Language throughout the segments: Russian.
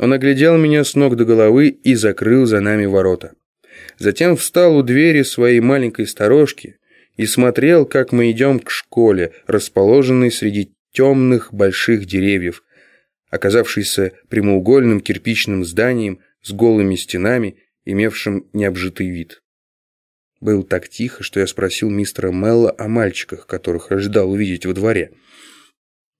Он оглядел меня с ног до головы и закрыл за нами ворота. Затем встал у двери своей маленькой сторожки и смотрел, как мы идем к школе, расположенной среди темных больших деревьев, оказавшейся прямоугольным кирпичным зданием с голыми стенами, имевшим необжитый вид. Было так тихо, что я спросил мистера Мелла о мальчиках, которых ожидал увидеть во дворе.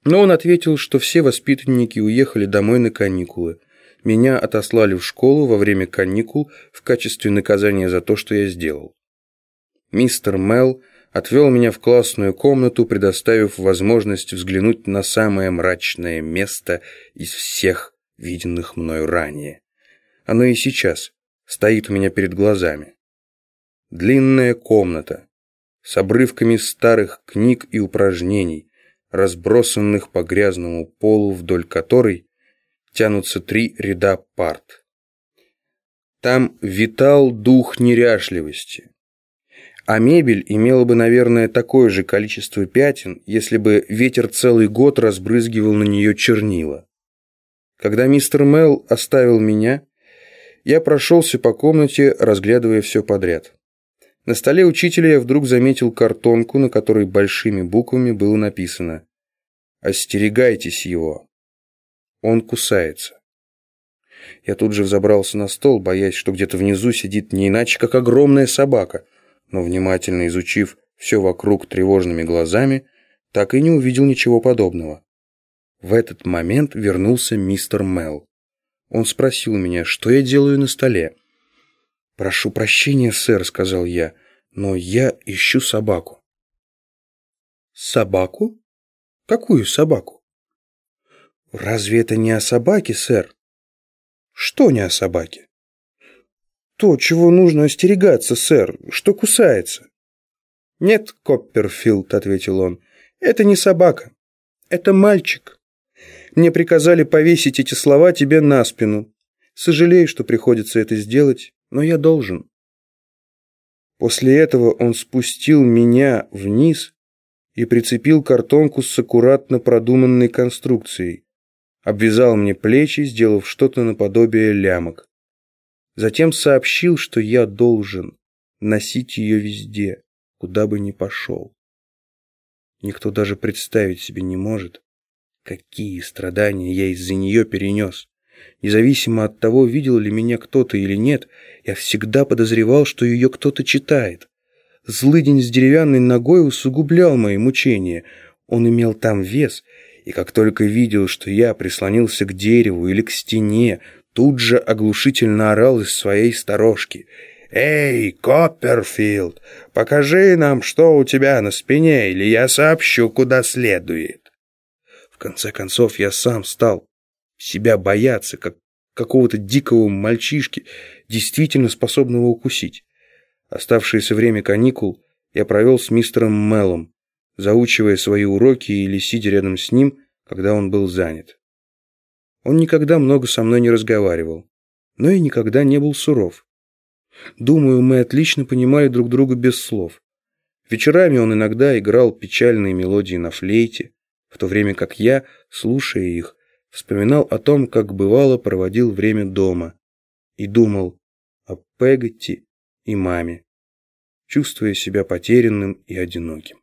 Но он ответил, что все воспитанники уехали домой на каникулы. Меня отослали в школу во время каникул в качестве наказания за то, что я сделал. Мистер Мелл отвел меня в классную комнату, предоставив возможность взглянуть на самое мрачное место из всех виденных мною ранее. Оно и сейчас стоит у меня перед глазами. Длинная комната с обрывками старых книг и упражнений, разбросанных по грязному полу, вдоль которой тянутся три ряда парт. Там витал дух неряшливости. А мебель имела бы, наверное, такое же количество пятен, если бы ветер целый год разбрызгивал на нее чернила. Когда мистер Мел оставил меня, я прошелся по комнате, разглядывая все подряд. На столе учителя я вдруг заметил картонку, на которой большими буквами было написано «Остерегайтесь его. Он кусается». Я тут же взобрался на стол, боясь, что где-то внизу сидит не иначе, как огромная собака, но внимательно изучив все вокруг тревожными глазами, так и не увидел ничего подобного. В этот момент вернулся мистер Мел. Он спросил меня, что я делаю на столе. «Прошу прощения, сэр», — сказал я, — «но я ищу собаку». «Собаку? Какую собаку?» «Разве это не о собаке, сэр?» «Что не о собаке?» «То, чего нужно остерегаться, сэр, что кусается». «Нет, Копперфилд», — ответил он, — «это не собака, это мальчик. Мне приказали повесить эти слова тебе на спину. Сожалею, что приходится это сделать, но я должен. После этого он спустил меня вниз и прицепил картонку с аккуратно продуманной конструкцией. Обвязал мне плечи, сделав что-то наподобие лямок. Затем сообщил, что я должен носить ее везде, куда бы ни пошел. Никто даже представить себе не может, какие страдания я из-за нее перенес. Независимо от того, видел ли меня кто-то или нет, я всегда подозревал, что ее кто-то читает. Злыдень с деревянной ногой усугублял мои мучения. Он имел там вес, и как только видел, что я прислонился к дереву или к стене, тут же оглушительно орал из своей сторожки. «Эй, Копперфилд, покажи нам, что у тебя на спине, или я сообщу, куда следует». В конце концов, я сам стал себя бояться, как какого-то дикого мальчишки, действительно способного укусить. Оставшееся время каникул я провел с мистером Меллом, заучивая свои уроки или сидя рядом с ним, когда он был занят. Он никогда много со мной не разговаривал, но и никогда не был суров. Думаю, мы отлично понимали друг друга без слов. Вечерами он иногда играл печальные мелодии на флейте, в то время как я, слушая их, вспоминал о том, как бывало проводил время дома, и думал о Пегати и маме, чувствуя себя потерянным и одиноким.